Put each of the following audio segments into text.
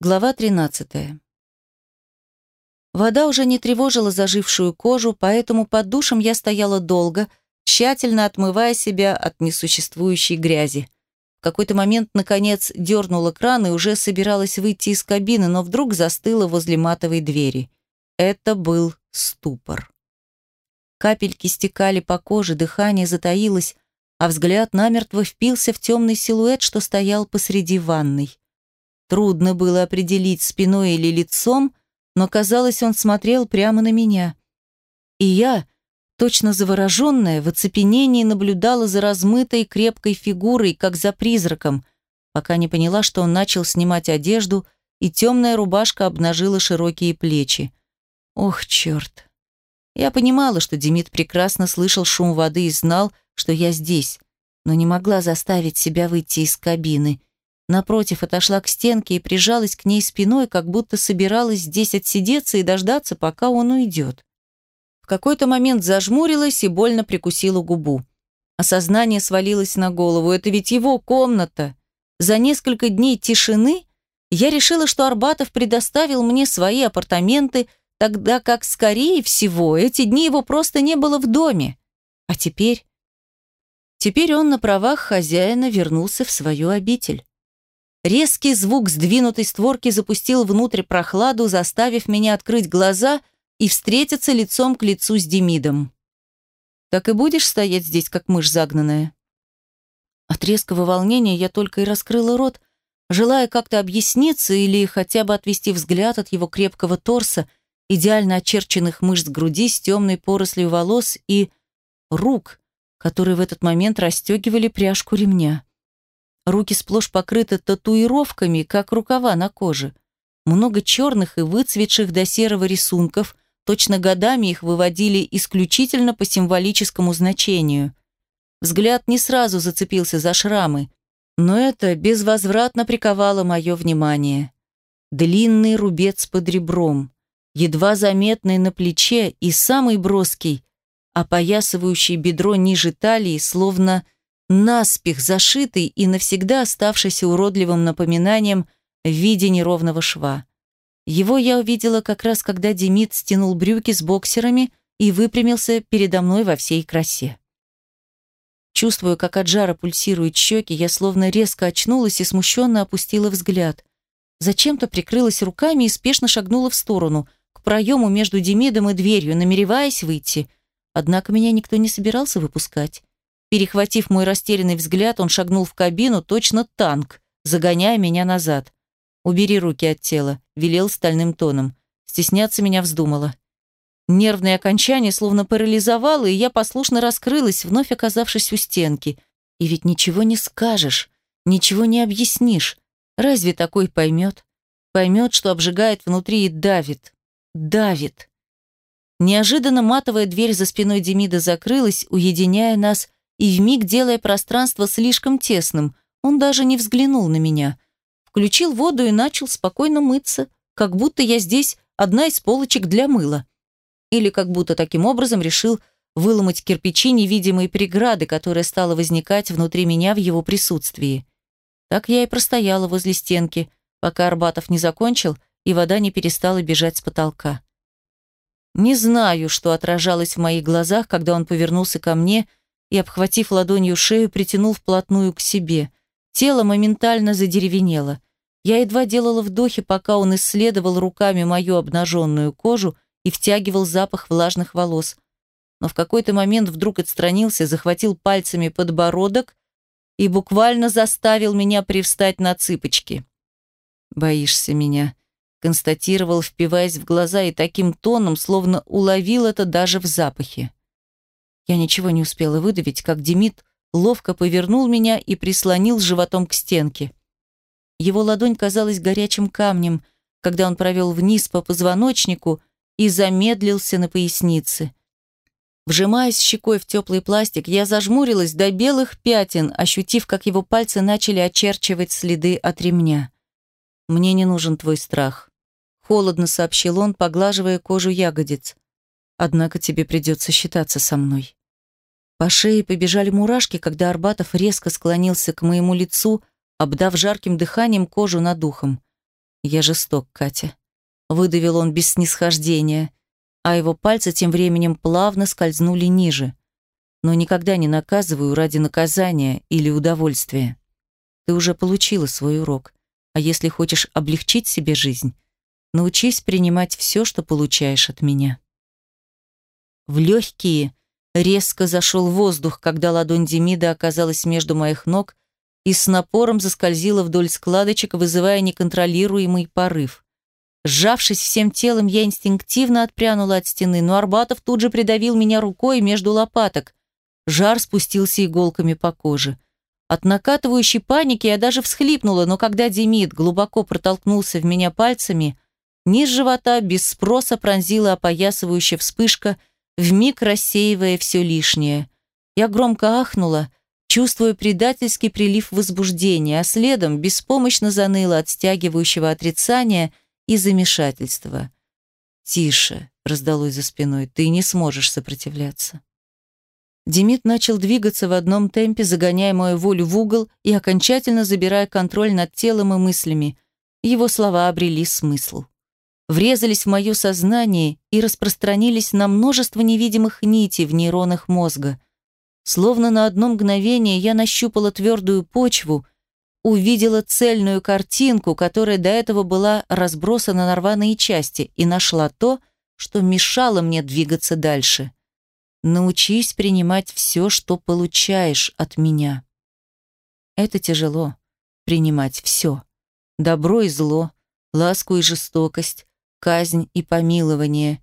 Глава 13. Вода уже не тревожила зажившую кожу, поэтому под душем я стояла долго, тщательно отмывая себя от несуществующей грязи. В какой-то момент, наконец, дернула кран и уже собиралась выйти из кабины, но вдруг застыла возле матовой двери. Это был ступор. Капельки стекали по коже, дыхание затаилось, а взгляд намертво впился в темный силуэт, что стоял посреди ванной. Трудно было определить, спиной или лицом, но, казалось, он смотрел прямо на меня. И я, точно завороженная, в оцепенении наблюдала за размытой крепкой фигурой, как за призраком, пока не поняла, что он начал снимать одежду, и темная рубашка обнажила широкие плечи. Ох, черт. Я понимала, что Демид прекрасно слышал шум воды и знал, что я здесь, но не могла заставить себя выйти из кабины – Напротив, отошла к стенке и прижалась к ней спиной, как будто собиралась здесь отсидеться и дождаться, пока он уйдет. В какой-то момент зажмурилась и больно прикусила губу. Осознание свалилось на голову. Это ведь его комната. За несколько дней тишины я решила, что Арбатов предоставил мне свои апартаменты, тогда как, скорее всего, эти дни его просто не было в доме. А теперь... Теперь он на правах хозяина вернулся в свою обитель. Резкий звук сдвинутой створки запустил внутрь прохладу, заставив меня открыть глаза и встретиться лицом к лицу с Демидом. «Так и будешь стоять здесь, как мышь загнанная?» От резкого волнения я только и раскрыла рот, желая как-то объясниться или хотя бы отвести взгляд от его крепкого торса, идеально очерченных мышц груди с темной порослью волос и рук, которые в этот момент расстегивали пряжку ремня. Руки сплошь покрыты татуировками, как рукава на коже. Много черных и выцветших до серого рисунков, точно годами их выводили исключительно по символическому значению. Взгляд не сразу зацепился за шрамы, но это безвозвратно приковало мое внимание. Длинный рубец под ребром, едва заметный на плече и самый броский, опоясывающий бедро ниже талии, словно наспех зашитый и навсегда оставшийся уродливым напоминанием в виде неровного шва. Его я увидела как раз, когда Демид стянул брюки с боксерами и выпрямился передо мной во всей красе. Чувствуя, как от жара пульсируют щеки, я словно резко очнулась и смущенно опустила взгляд. Зачем-то прикрылась руками и спешно шагнула в сторону, к проему между Демидом и дверью, намереваясь выйти. Однако меня никто не собирался выпускать. Перехватив мой растерянный взгляд, он шагнул в кабину, точно танк, загоняя меня назад. «Убери руки от тела», — велел стальным тоном. Стесняться меня вздумала. Нервное окончание словно парализовало, и я послушно раскрылась, вновь оказавшись у стенки. И ведь ничего не скажешь, ничего не объяснишь. Разве такой поймет? Поймет, что обжигает внутри и давит. Давит. Неожиданно матовая дверь за спиной Демида закрылась, уединяя нас и вмиг делая пространство слишком тесным, он даже не взглянул на меня. Включил воду и начал спокойно мыться, как будто я здесь одна из полочек для мыла. Или как будто таким образом решил выломать кирпичи невидимой преграды, которая стала возникать внутри меня в его присутствии. Так я и простояла возле стенки, пока Арбатов не закончил и вода не перестала бежать с потолка. Не знаю, что отражалось в моих глазах, когда он повернулся ко мне и, обхватив ладонью шею, притянул вплотную к себе. Тело моментально задеревенело. Я едва делала вдохи, пока он исследовал руками мою обнаженную кожу и втягивал запах влажных волос. Но в какой-то момент вдруг отстранился, захватил пальцами подбородок и буквально заставил меня привстать на цыпочки. «Боишься меня», — констатировал, впиваясь в глаза и таким тоном, словно уловил это даже в запахе. Я ничего не успела выдавить, как Демид ловко повернул меня и прислонил животом к стенке. Его ладонь казалась горячим камнем, когда он провел вниз по позвоночнику и замедлился на пояснице. Вжимаясь щекой в теплый пластик, я зажмурилась до белых пятен, ощутив, как его пальцы начали очерчивать следы от ремня. «Мне не нужен твой страх», — холодно сообщил он, поглаживая кожу ягодиц. «Однако тебе придется считаться со мной». По шее побежали мурашки, когда Арбатов резко склонился к моему лицу, обдав жарким дыханием кожу над ухом. Я жесток, Катя. Выдавил он без снисхождения, а его пальцы тем временем плавно скользнули ниже. Но никогда не наказываю ради наказания или удовольствия. Ты уже получила свой урок. А если хочешь облегчить себе жизнь, научись принимать все, что получаешь от меня. В легкие резко зашел воздух, когда ладонь Демида оказалась между моих ног и с напором заскользила вдоль складочек, вызывая неконтролируемый порыв. Сжавшись всем телом, я инстинктивно отпрянула от стены, но Арбатов тут же придавил меня рукой между лопаток. Жар спустился иголками по коже. От накатывающей паники я даже всхлипнула, но когда Демид глубоко протолкнулся в меня пальцами, низ живота без спроса пронзила опоясывающая вспышка, вмиг рассеивая все лишнее. Я громко ахнула, чувствуя предательский прилив возбуждения, а следом беспомощно заныла от стягивающего отрицания и замешательства. «Тише», — раздалось за спиной, — «ты не сможешь сопротивляться». Демид начал двигаться в одном темпе, загоняя мою волю в угол и окончательно забирая контроль над телом и мыслями. Его слова обрели смысл. Врезались в мое сознание и распространились на множество невидимых нитей в нейронах мозга. Словно на одно мгновение я нащупала твердую почву, увидела цельную картинку, которая до этого была разбросана на рваные части, и нашла то, что мешало мне двигаться дальше. Научись принимать все, что получаешь от меня. Это тяжело. Принимать все. Добро и зло, ласку и жестокость, казнь и помилование.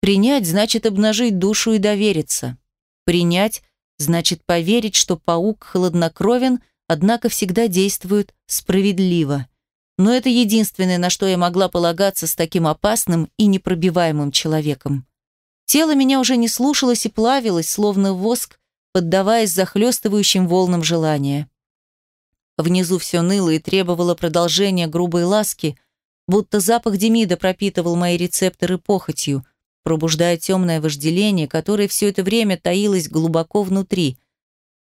Принять значит обнажить душу и довериться. Принять значит поверить, что паук хладнокровен, однако всегда действует справедливо. Но это единственное, на что я могла полагаться с таким опасным и непробиваемым человеком. Тело меня уже не слушалось и плавилось, словно воск, поддаваясь захлестывающим волнам желания. Внизу все ныло и требовало продолжения грубой ласки, будто запах Демида пропитывал мои рецепторы похотью, пробуждая темное вожделение, которое все это время таилось глубоко внутри.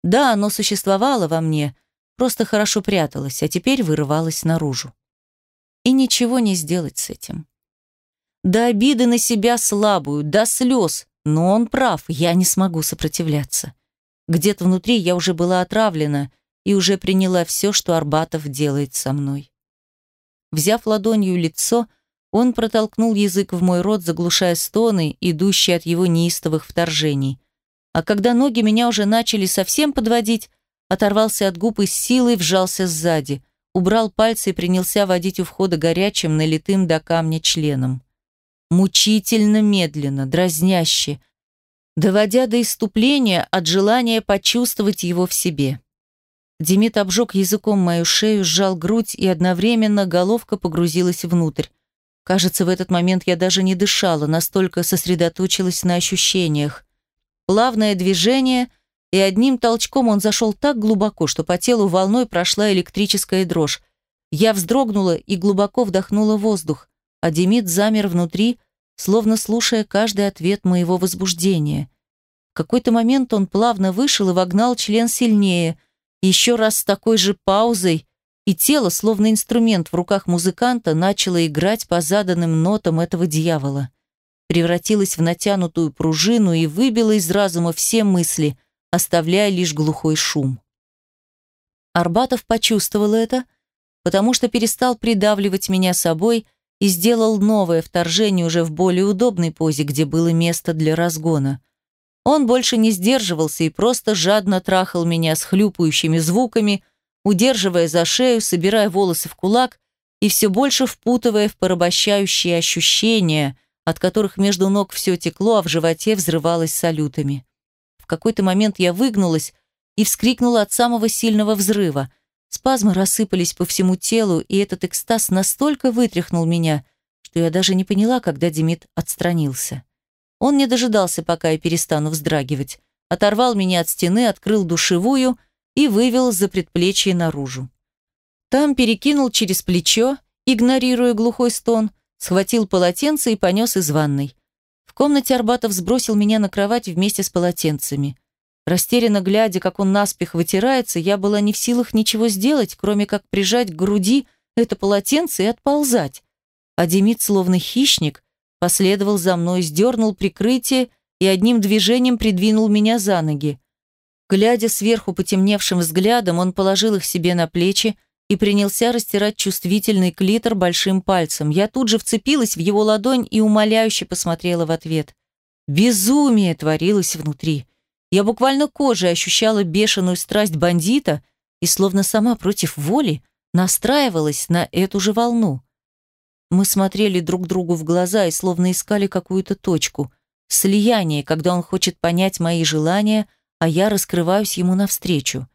Да, оно существовало во мне, просто хорошо пряталось, а теперь вырывалось наружу. И ничего не сделать с этим. До обиды на себя слабую, до слез. Но он прав, я не смогу сопротивляться. Где-то внутри я уже была отравлена и уже приняла все, что Арбатов делает со мной. Взяв ладонью лицо, он протолкнул язык в мой рот, заглушая стоны, идущие от его неистовых вторжений. А когда ноги меня уже начали совсем подводить, оторвался от губ и силой вжался сзади, убрал пальцы и принялся водить у входа горячим, налитым до камня членом мучительно медленно, дразняще, доводя до иступления от желания почувствовать его в себе. Демид обжег языком мою шею, сжал грудь, и одновременно головка погрузилась внутрь. Кажется, в этот момент я даже не дышала, настолько сосредоточилась на ощущениях. Плавное движение, и одним толчком он зашел так глубоко, что по телу волной прошла электрическая дрожь. Я вздрогнула и глубоко вдохнула воздух а Демид замер внутри, словно слушая каждый ответ моего возбуждения. В какой-то момент он плавно вышел и вогнал член сильнее, еще раз с такой же паузой, и тело, словно инструмент в руках музыканта, начало играть по заданным нотам этого дьявола. Превратилось в натянутую пружину и выбило из разума все мысли, оставляя лишь глухой шум. Арбатов почувствовал это, потому что перестал придавливать меня собой, и сделал новое вторжение уже в более удобной позе, где было место для разгона. Он больше не сдерживался и просто жадно трахал меня с хлюпающими звуками, удерживая за шею, собирая волосы в кулак и все больше впутывая в порабощающие ощущения, от которых между ног все текло, а в животе взрывалось салютами. В какой-то момент я выгнулась и вскрикнула от самого сильного взрыва – Спазмы рассыпались по всему телу, и этот экстаз настолько вытряхнул меня, что я даже не поняла, когда Демид отстранился. Он не дожидался, пока я перестану вздрагивать. Оторвал меня от стены, открыл душевую и вывел за предплечье наружу. Там перекинул через плечо, игнорируя глухой стон, схватил полотенце и понес из ванной. В комнате Арбатов сбросил меня на кровать вместе с полотенцами. Растерянно глядя, как он наспех вытирается, я была не в силах ничего сделать, кроме как прижать к груди это полотенце и отползать. А Демид, словно хищник, последовал за мной, сдернул прикрытие и одним движением придвинул меня за ноги. Глядя сверху потемневшим взглядом, он положил их себе на плечи и принялся растирать чувствительный клитор большим пальцем. Я тут же вцепилась в его ладонь и умоляюще посмотрела в ответ. Безумие творилось внутри. Я буквально кожей ощущала бешеную страсть бандита и, словно сама против воли, настраивалась на эту же волну. Мы смотрели друг другу в глаза и словно искали какую-то точку. Слияние, когда он хочет понять мои желания, а я раскрываюсь ему навстречу.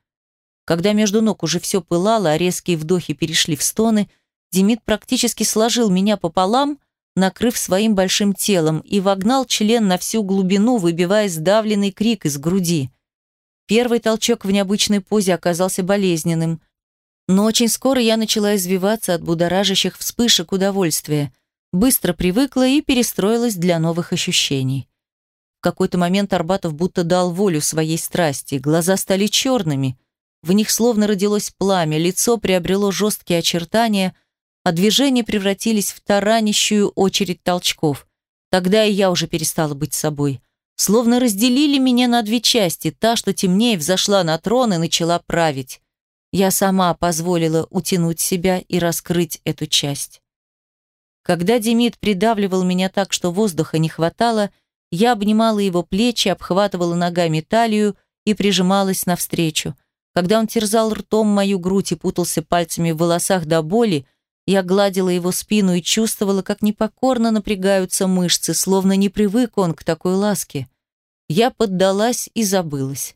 Когда между ног уже все пылало, а резкие вдохи перешли в стоны, Демид практически сложил меня пополам, накрыв своим большим телом, и вогнал член на всю глубину, выбивая сдавленный крик из груди. Первый толчок в необычной позе оказался болезненным, но очень скоро я начала извиваться от будоражащих вспышек удовольствия, быстро привыкла и перестроилась для новых ощущений. В какой-то момент Арбатов будто дал волю своей страсти, глаза стали черными, в них словно родилось пламя, лицо приобрело жесткие очертания, а движения превратились в таранищую очередь толчков. Тогда и я уже перестала быть собой. Словно разделили меня на две части, та, что темнее, взошла на трон и начала править. Я сама позволила утянуть себя и раскрыть эту часть. Когда Демид придавливал меня так, что воздуха не хватало, я обнимала его плечи, обхватывала ногами талию и прижималась навстречу. Когда он терзал ртом мою грудь и путался пальцами в волосах до боли, я гладила его спину и чувствовала, как непокорно напрягаются мышцы, словно не привык он к такой ласке. Я поддалась и забылась.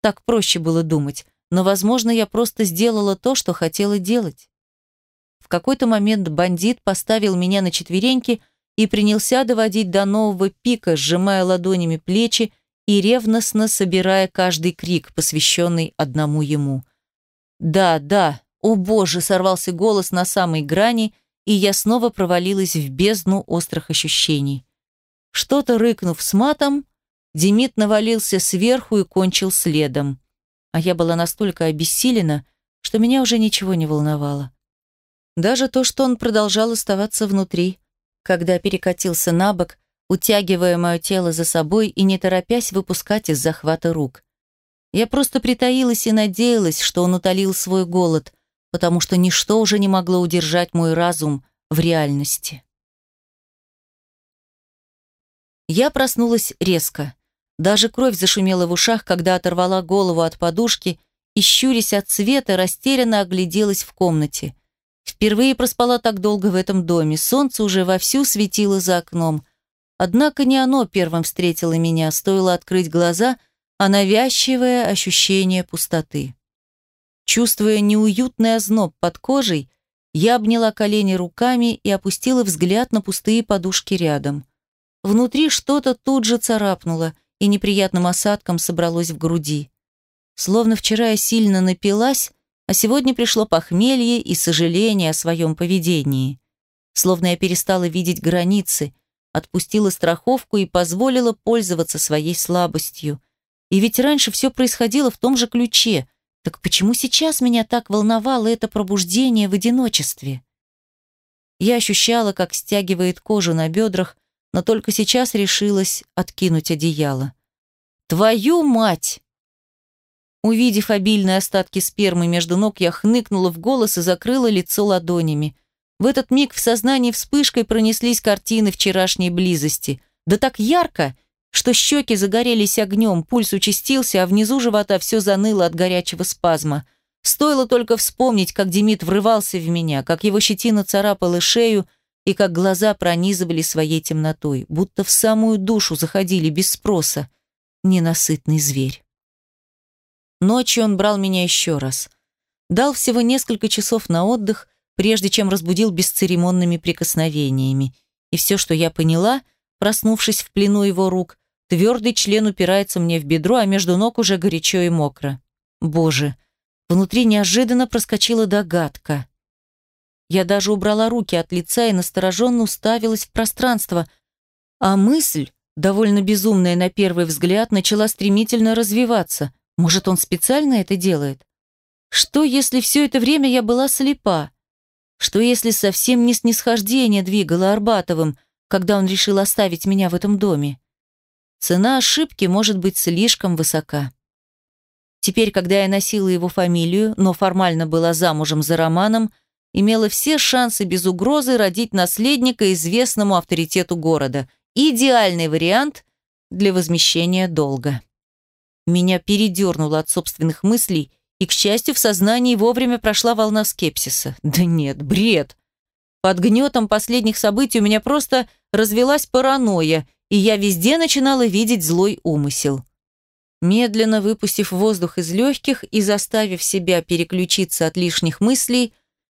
Так проще было думать, но, возможно, я просто сделала то, что хотела делать. В какой-то момент бандит поставил меня на четвереньки и принялся доводить до нового пика, сжимая ладонями плечи и ревностно собирая каждый крик, посвященный одному ему. «Да, да, о боже!» — сорвался голос на самой грани, и я снова провалилась в бездну острых ощущений. Что-то рыкнув с матом, Демид навалился сверху и кончил следом. А я была настолько обессилена, что меня уже ничего не волновало. Даже то, что он продолжал оставаться внутри когда перекатился на бок, утягивая мое тело за собой и не торопясь выпускать из захвата рук. Я просто притаилась и надеялась, что он утолил свой голод, потому что ничто уже не могло удержать мой разум в реальности. Я проснулась резко. Даже кровь зашумела в ушах, когда оторвала голову от подушки и, щурясь от света, растерянно огляделась в комнате. Впервые проспала так долго в этом доме, солнце уже вовсю светило за окном. Однако не оно первым встретило меня, стоило открыть глаза, а навязчивое ощущение пустоты. Чувствуя неуютный озноб под кожей, я обняла колени руками и опустила взгляд на пустые подушки рядом. Внутри что-то тут же царапнуло и неприятным осадком собралось в груди. Словно вчера я сильно напилась, а сегодня пришло похмелье и сожаление о своем поведении. Словно я перестала видеть границы, отпустила страховку и позволила пользоваться своей слабостью. И ведь раньше все происходило в том же ключе. Так почему сейчас меня так волновало это пробуждение в одиночестве? Я ощущала, как стягивает кожу на бедрах, но только сейчас решилась откинуть одеяло. «Твою мать!» Увидев обильные остатки спермы между ног, я хныкнула в голос и закрыла лицо ладонями. В этот миг в сознании вспышкой пронеслись картины вчерашней близости. Да так ярко, что щеки загорелись огнем, пульс участился, а внизу живота все заныло от горячего спазма. Стоило только вспомнить, как Демид врывался в меня, как его щетина царапала шею и как глаза пронизывали своей темнотой, будто в самую душу заходили без спроса. Ненасытный зверь. Ночью он брал меня еще раз. Дал всего несколько часов на отдых, прежде чем разбудил бесцеремонными прикосновениями. И все, что я поняла, проснувшись в плену его рук, твердый член упирается мне в бедро, а между ног уже горячо и мокро. Боже, внутри неожиданно проскочила догадка. Я даже убрала руки от лица и настороженно уставилась в пространство, а мысль, довольно безумная на первый взгляд, начала стремительно развиваться – может, он специально это делает? Что, если все это время я была слепа? Что если совсем не снисхождение двигало Арбатовым, когда он решил оставить меня в этом доме? Цена ошибки может быть слишком высока. Теперь, когда я носила его фамилию, но формально была замужем за Романом, имела все шансы без угрозы родить наследника известному авторитету города. Идеальный вариант для возмещения долга. Меня передернуло от собственных мыслей, и, к счастью, в сознании вовремя прошла волна скепсиса. Да нет, бред. Под гнетом последних событий у меня просто развелась паранойя, и я везде начинала видеть злой умысел. Медленно выпустив воздух из легких и заставив себя переключиться от лишних мыслей,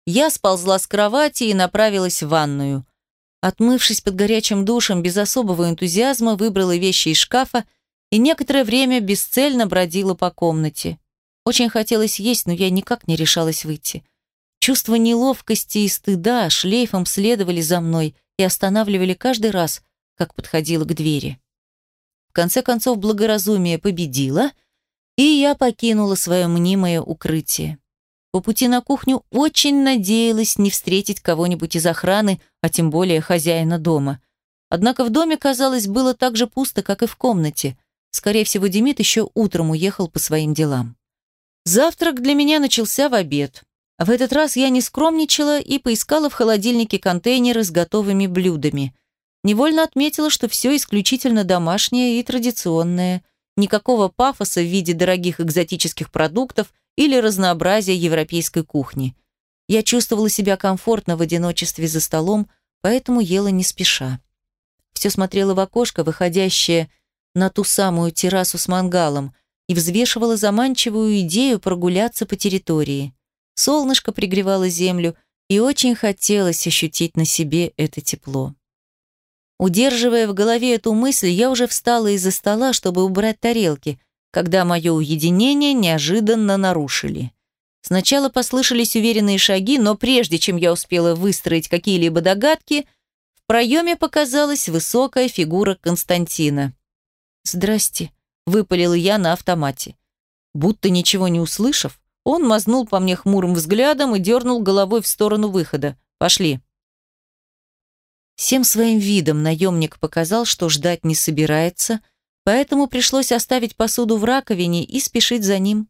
я сползла с кровати и направилась в ванную. Отмывшись под горячим душем, без особого энтузиазма выбрала вещи из шкафа и некоторое время бесцельно бродила по комнате. Очень хотелось есть, но я никак не решалась выйти. Чувство неловкости и стыда шлейфом следовали за мной и останавливали каждый раз, как подходила к двери. В конце концов, благоразумие победило, и я покинула свое мнимое укрытие. По пути на кухню очень надеялась не встретить кого-нибудь из охраны, а тем более хозяина дома. Однако в доме, казалось, было так же пусто, как и в комнате. Скорее всего, Демид еще утром уехал по своим делам. Завтрак для меня начался в обед. В этот раз я не скромничала и поискала в холодильнике контейнеры с готовыми блюдами. Невольно отметила, что все исключительно домашнее и традиционное. Никакого пафоса в виде дорогих экзотических продуктов или разнообразия европейской кухни. Я чувствовала себя комфортно в одиночестве за столом, поэтому ела не спеша. Все смотрела в окошко, выходящее на ту самую террасу с мангалом, и взвешивала заманчивую идею прогуляться по территории. Солнышко пригревало землю, и очень хотелось ощутить на себе это тепло. Удерживая в голове эту мысль, я уже встала из-за стола, чтобы убрать тарелки, когда мое уединение неожиданно нарушили. Сначала послышались уверенные шаги, но прежде чем я успела выстроить какие-либо догадки, в проеме показалась высокая фигура Константина. «Здрасте», — выпалила я на автомате. Будто ничего не услышав, он мазнул по мне хмурым взглядом и дернул головой в сторону выхода. «Пошли». Всем своим видом наемник показал, что ждать не собирается, поэтому пришлось оставить посуду в раковине и спешить за ним.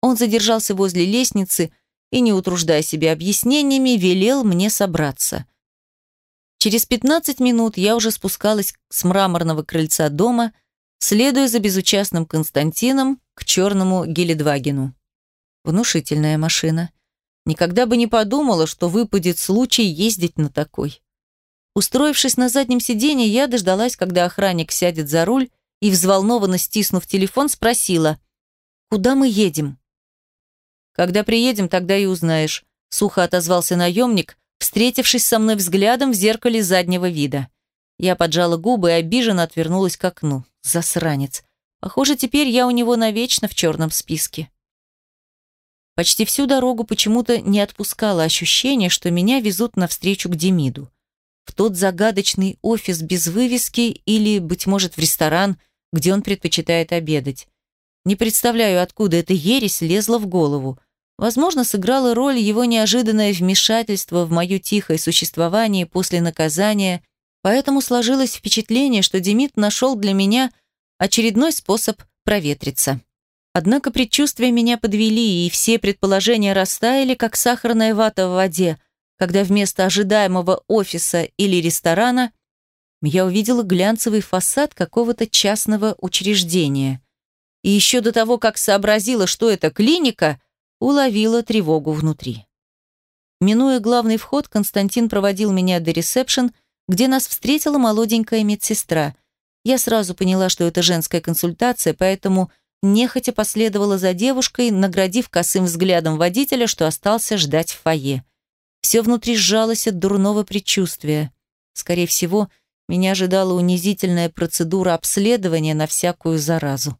Он задержался возле лестницы и, не утруждая себя объяснениями, велел мне собраться. Через 15 минут я уже спускалась с мраморного крыльца дома, следуя за безучастным Константином к черному Гелендвагену. Внушительная машина. Никогда бы не подумала, что выпадет случай ездить на такой. Устроившись на заднем сиденье, я дождалась, когда охранник сядет за руль и, взволнованно стиснув телефон, спросила, «Куда мы едем?» «Когда приедем, тогда и узнаешь», — сухо отозвался наемник, встретившись со мной взглядом в зеркале заднего вида. Я поджала губы и обиженно отвернулась к окну. Засранец. Похоже, теперь я у него навечно в черном списке. Почти всю дорогу почему-то не отпускало ощущение, что меня везут навстречу к Демиду. В тот загадочный офис без вывески или, быть может, в ресторан, где он предпочитает обедать. Не представляю, откуда эта ересь лезла в голову. Возможно, сыграла роль его неожиданное вмешательство в мое тихое существование после наказания, поэтому сложилось впечатление, что Демид нашел для меня очередной способ проветриться. Однако предчувствия меня подвели, и все предположения растаяли, как сахарная вата в воде, когда вместо ожидаемого офиса или ресторана я увидела глянцевый фасад какого-то частного учреждения. И еще до того, как сообразила, что это клиника, уловила тревогу внутри. Минуя главный вход, Константин проводил меня до ресепшн, где нас встретила молоденькая медсестра. Я сразу поняла, что это женская консультация, поэтому нехотя последовала за девушкой, наградив косым взглядом водителя, что остался ждать в фойе. Все внутри сжалось от дурного предчувствия. Скорее всего, меня ожидала унизительная процедура обследования на всякую заразу.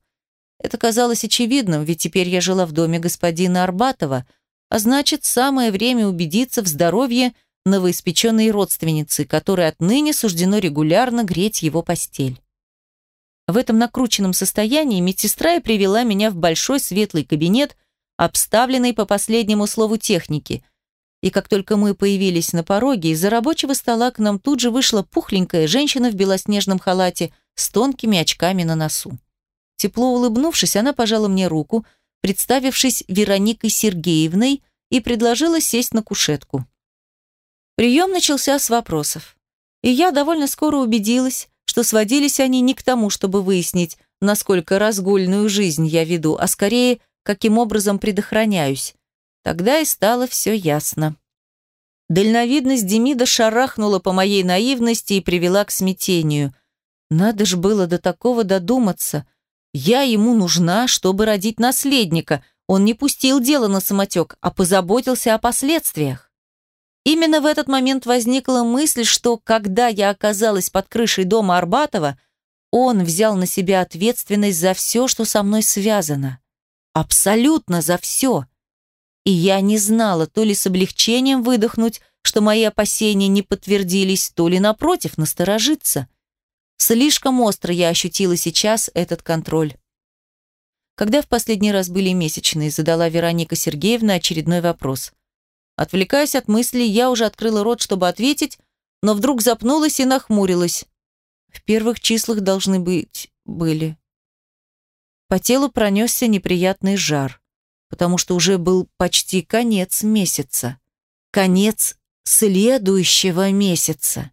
Это казалось очевидным, ведь теперь я жила в доме господина Арбатова, а значит, самое время убедиться в здоровье новоиспеченной родственницы, которой отныне суждено регулярно греть его постель. В этом накрученном состоянии медсестра и привела меня в большой светлый кабинет, обставленный по последнему слову техники. И как только мы появились на пороге, из-за рабочего стола к нам тут же вышла пухленькая женщина в белоснежном халате с тонкими очками на носу. Тепло улыбнувшись, она пожала мне руку, представившись Вероникой Сергеевной, и предложила сесть на кушетку. Прием начался с вопросов. И я довольно скоро убедилась, что сводились они не к тому, чтобы выяснить, насколько разгульную жизнь я веду, а скорее, каким образом предохраняюсь. Тогда и стало все ясно. Дальновидность Демида шарахнула по моей наивности и привела к смятению. Надо ж было до такого додуматься. Я ему нужна, чтобы родить наследника. Он не пустил дело на самотек, а позаботился о последствиях. Именно в этот момент возникла мысль, что когда я оказалась под крышей дома Арбатова, он взял на себя ответственность за все, что со мной связано. Абсолютно за все. И я не знала, то ли с облегчением выдохнуть, что мои опасения не подтвердились, то ли, напротив, насторожиться. Слишком остро я ощутила сейчас этот контроль. Когда в последний раз были месячные, задала Вероника Сергеевна очередной вопрос. Отвлекаясь от мыслей, я уже открыла рот, чтобы ответить, но вдруг запнулась и нахмурилась. В первых числах должны быть... были. По телу пронесся неприятный жар потому что уже был почти конец месяца. Конец следующего месяца.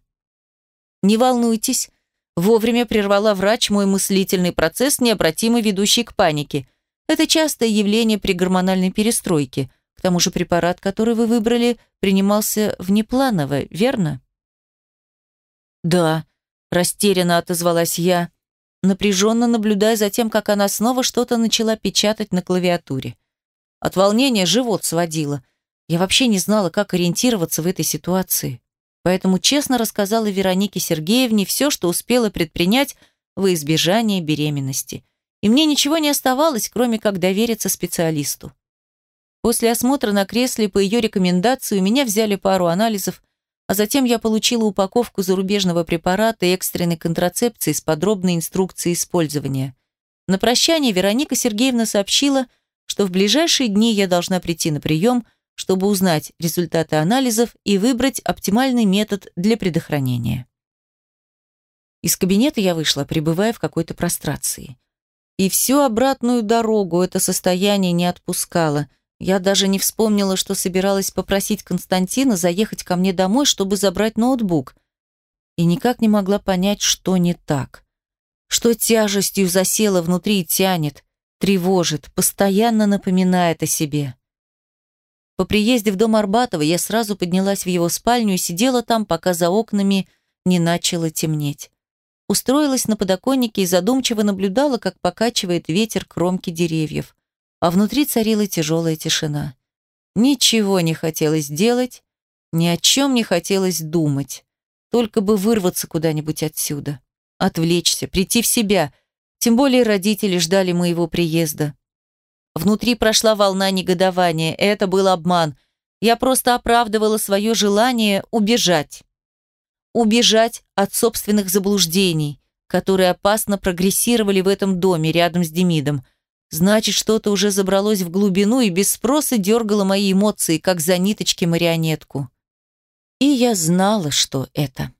Не волнуйтесь, вовремя прервала врач мой мыслительный процесс, необратимо ведущий к панике. Это частое явление при гормональной перестройке. К тому же препарат, который вы выбрали, принимался внепланово, верно? Да, растерянно отозвалась я, напряженно наблюдая за тем, как она снова что-то начала печатать на клавиатуре. От волнения живот сводило. Я вообще не знала, как ориентироваться в этой ситуации. Поэтому честно рассказала Веронике Сергеевне все, что успела предпринять во избежание беременности. И мне ничего не оставалось, кроме как довериться специалисту. После осмотра на кресле по ее рекомендации у меня взяли пару анализов, а затем я получила упаковку зарубежного препарата экстренной контрацепции с подробной инструкцией использования. На прощание Вероника Сергеевна сообщила, что в ближайшие дни я должна прийти на прием, чтобы узнать результаты анализов и выбрать оптимальный метод для предохранения. Из кабинета я вышла, пребывая в какой-то прострации. И всю обратную дорогу это состояние не отпускало. Я даже не вспомнила, что собиралась попросить Константина заехать ко мне домой, чтобы забрать ноутбук. И никак не могла понять, что не так. Что тяжестью засело внутри и тянет, тревожит, постоянно напоминает о себе. По приезде в дом Арбатова я сразу поднялась в его спальню и сидела там, пока за окнами не начало темнеть. Устроилась на подоконнике и задумчиво наблюдала, как покачивает ветер кромки деревьев, а внутри царила тяжелая тишина. Ничего не хотелось делать, ни о чем не хотелось думать, только бы вырваться куда-нибудь отсюда, отвлечься, прийти в себя — тем более родители ждали моего приезда. Внутри прошла волна негодования. Это был обман. Я просто оправдывала свое желание убежать. Убежать от собственных заблуждений, которые опасно прогрессировали в этом доме рядом с Демидом. Значит, что-то уже забралось в глубину и без спроса дергало мои эмоции, как за ниточки марионетку. И я знала, что это.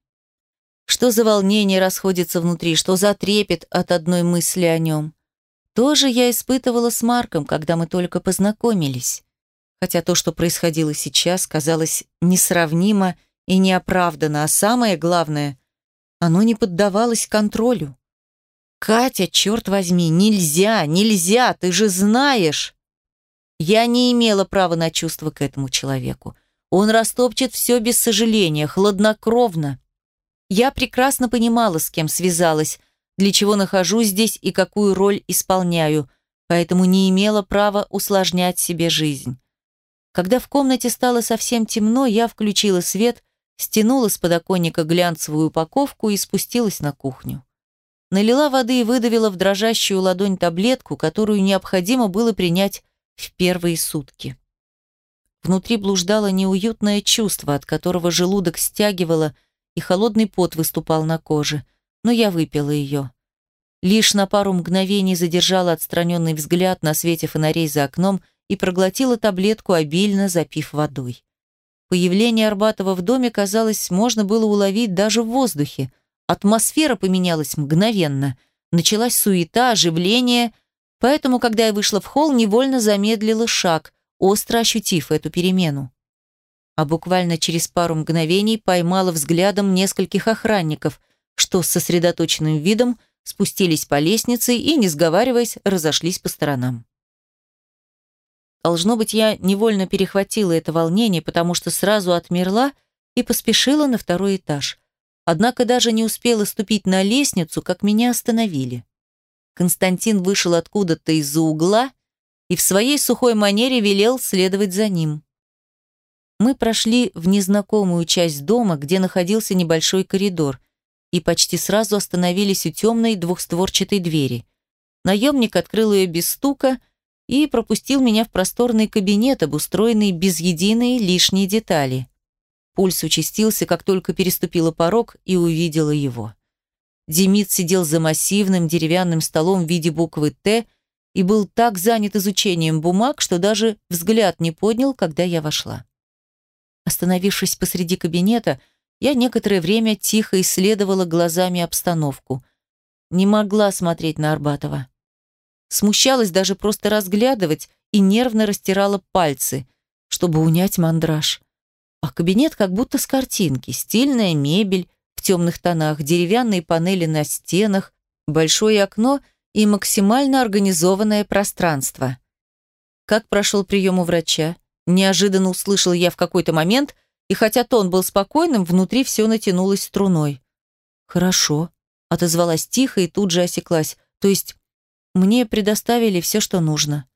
Что за волнение расходится внутри, что за трепет от одной мысли о нем. Тоже я испытывала с Марком, когда мы только познакомились. Хотя то, что происходило сейчас, казалось несравнимо и неоправданно, а самое главное, оно не поддавалось контролю. «Катя, черт возьми, нельзя, нельзя, ты же знаешь!» Я не имела права на чувства к этому человеку. Он растопчет все без сожаления, хладнокровно. Я прекрасно понимала, с кем связалась, для чего нахожусь здесь и какую роль исполняю, поэтому не имела права усложнять себе жизнь. Когда в комнате стало совсем темно, я включила свет, стянула с подоконника глянцевую упаковку и спустилась на кухню. Налила воды и выдавила в дрожащую ладонь таблетку, которую необходимо было принять в первые сутки. Внутри блуждало неуютное чувство, от которого желудок стягивало, и холодный пот выступал на коже, но я выпила ее. Лишь на пару мгновений задержала отстраненный взгляд на свете фонарей за окном и проглотила таблетку, обильно запив водой. Появление Арбатова в доме, казалось, можно было уловить даже в воздухе. Атмосфера поменялась мгновенно. Началась суета, оживление. Поэтому, когда я вышла в холл, невольно замедлила шаг, остро ощутив эту перемену. А буквально через пару мгновений поймала взглядом нескольких охранников, что с сосредоточенным видом спустились по лестнице и, не сговариваясь, разошлись по сторонам. Должно быть, я невольно перехватила это волнение, потому что сразу отмерла и поспешила на второй этаж. Однако даже не успела ступить на лестницу, как меня остановили. Константин вышел откуда-то из-за угла и в своей сухой манере велел следовать за ним. Мы прошли в незнакомую часть дома, где находился небольшой коридор, и почти сразу остановились у темной двухстворчатой двери. Наемник открыл ее без стука и пропустил меня в просторный кабинет, обустроенный без единой лишней детали. Пульс участился, как только переступила порог и увидела его. Демид сидел за массивным деревянным столом в виде буквы «Т» и был так занят изучением бумаг, что даже взгляд не поднял, когда я вошла. Остановившись посреди кабинета, я некоторое время тихо исследовала глазами обстановку. Не могла смотреть на Арбатова. Смущалась даже просто разглядывать и нервно растирала пальцы, чтобы унять мандраж. А кабинет как будто с картинки. Стильная мебель в темных тонах, деревянные панели на стенах, большое окно и максимально организованное пространство. Как прошел прием у врача? Неожиданно услышал я в какой-то момент, и хотя тон был спокойным, внутри все натянулось струной. «Хорошо», — отозвалась тихо и тут же осеклась. «То есть мне предоставили все, что нужно.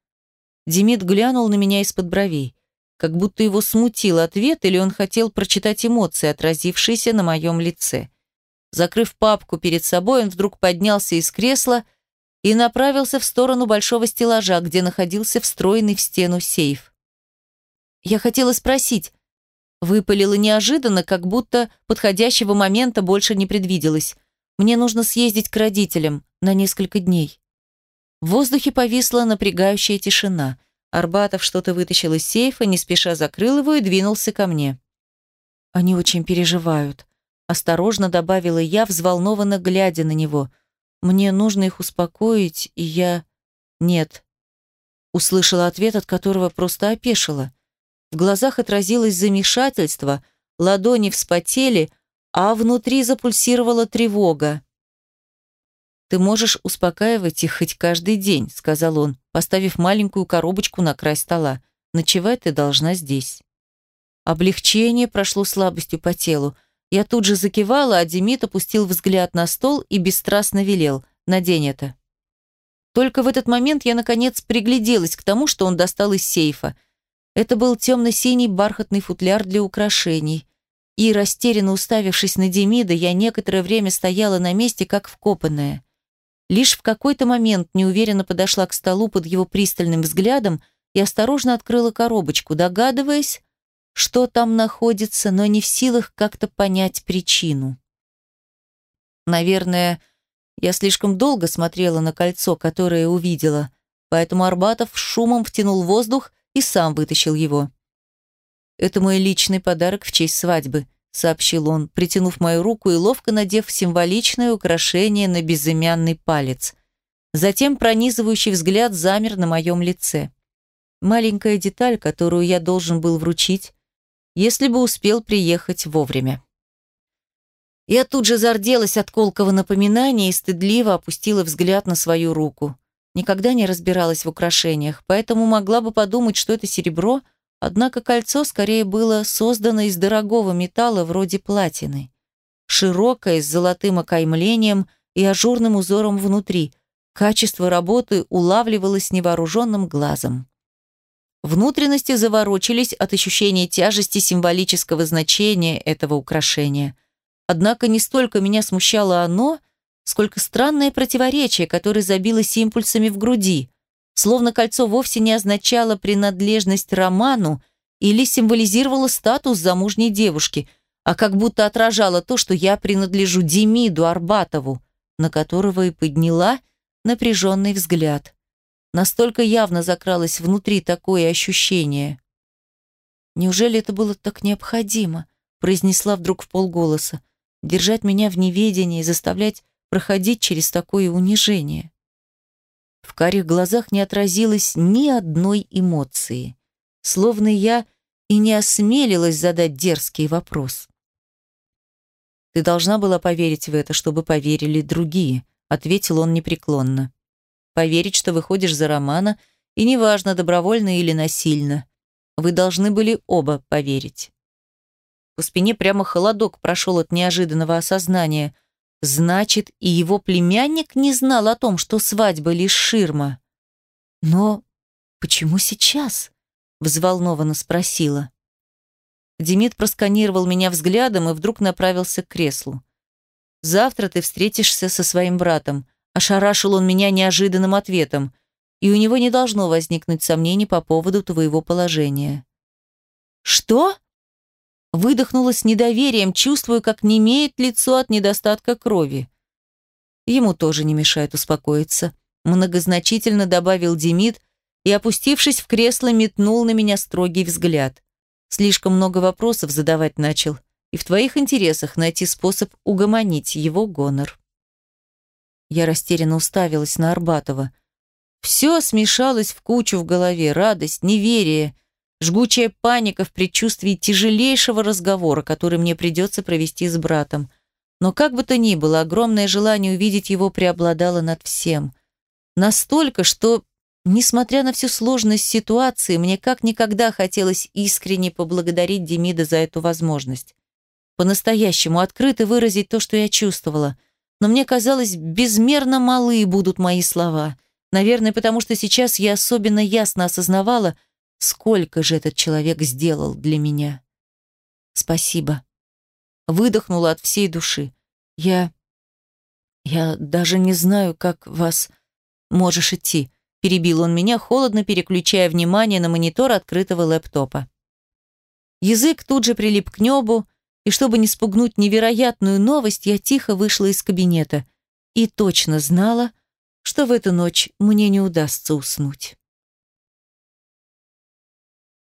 Демид глянул на меня из-под бровей, как будто его смутил ответ или он хотел прочитать эмоции, отразившиеся на моем лице. Закрыв папку перед собой, он вдруг поднялся из кресла и направился в сторону большого стеллажа, где находился встроенный в стену сейф. Я хотела спросить, выпалила неожиданно, как будто подходящего момента больше не предвиделось. Мне нужно съездить к родителям на несколько дней. В воздухе повисла напрягающая тишина. Арбатов что-то вытащил из сейфа, не спеша закрыл его и двинулся ко мне. «Они очень переживают», – осторожно добавила я, взволнованно глядя на него. «Мне нужно их успокоить, и я...» «Нет». Услышала ответ, от которого просто опешила. В глазах отразилось замешательство, ладони вспотели, а внутри запульсировала тревога. «Ты можешь успокаивать их хоть каждый день», — сказал он, поставив маленькую коробочку на край стола. «Ночевать ты должна здесь». Облегчение прошло слабостью по телу. Я тут же закивала, а Демид опустил взгляд на стол и бесстрастно велел «Надень это». Только в этот момент я, наконец, пригляделась к тому, что он достал из сейфа. Это был темно-синий бархатный футляр для украшений. И, растерянно уставившись на Демида, я некоторое время стояла на месте, как вкопанная. Лишь в какой-то момент неуверенно подошла к столу под его пристальным взглядом и осторожно открыла коробочку, догадываясь, что там находится, но не в силах как-то понять причину. Наверное, я слишком долго смотрела на кольцо, которое увидела, поэтому Арбатов шумом втянул воздух и сам вытащил его. Это мой личный подарок в честь свадьбы сообщил он, притянув мою руку и ловко надев символичное украшение на безымянный палец. Затем пронизывающий взгляд замер на моем лице. Маленькая деталь, которую я должен был вручить, если бы успел приехать вовремя. Я тут же зарделась от колкого напоминания и стыдливо опустила взгляд на свою руку. Никогда не разбиралась в украшениях, поэтому могла бы подумать, что это серебро – Однако кольцо скорее было создано из дорогого металла вроде платины. Широкое, с золотым окаймлением и ажурным узором внутри. Качество работы улавливалось невооруженным глазом. Внутренности заворочились от ощущения тяжести символического значения этого украшения. Однако не столько меня смущало оно, сколько странное противоречие, которое забилось импульсами в груди словно кольцо вовсе не означало принадлежность роману или символизировало статус замужней девушки, а как будто отражало то, что я принадлежу Демиду Арбатову, на которого и подняла напряженный взгляд. Настолько явно закралось внутри такое ощущение. Неужели это было так необходимо? произнесла вдруг в полголоса. Держать меня в неведении, заставлять проходить через такое унижение. В карих глазах не отразилось ни одной эмоции, словно я и не осмелилась задать дерзкий вопрос. «Ты должна была поверить в это, чтобы поверили другие», ответил он непреклонно. «Поверить, что выходишь за Романа, и неважно, добровольно или насильно. Вы должны были оба поверить». По спине прямо холодок прошел от неожиданного осознания. Значит, и его племянник не знал о том, что свадьба лишь ширма. Но почему сейчас? Взволнованно спросила. Демид просканировал меня взглядом и вдруг направился к креслу. «Завтра ты встретишься со своим братом», ошарашил он меня неожиданным ответом, и у него не должно возникнуть сомнений по поводу твоего положения. «Что?» Выдохнула с недоверием, чувствуя, как немеет лицо от недостатка крови. Ему тоже не мешает успокоиться. Многозначительно добавил Демид и, опустившись в кресло, метнул на меня строгий взгляд. Слишком много вопросов задавать начал, и в твоих интересах найти способ угомонить его гонор. Я растерянно уставилась на Арбатова. Все смешалось в кучу в голове, радость, неверие, жгучая паника в предчувствии тяжелейшего разговора, который мне придется провести с братом. Но как бы то ни было, огромное желание увидеть его преобладало над всем. Настолько, что, несмотря на всю сложность ситуации, мне как никогда хотелось искренне поблагодарить Демида за эту возможность. По-настоящему открыто выразить то, что я чувствовала. Но мне казалось, безмерно малы будут мои слова. Наверное, потому что сейчас я особенно ясно осознавала, Сколько же этот человек сделал для меня? Спасибо. Выдохнула от всей души. Я... Я даже не знаю, как вас... Можешь идти. Перебил он меня, холодно переключая внимание на монитор открытого лэптопа. Язык тут же прилип к небу, и чтобы не спугнуть невероятную новость, я тихо вышла из кабинета и точно знала, что в эту ночь мне не удастся уснуть.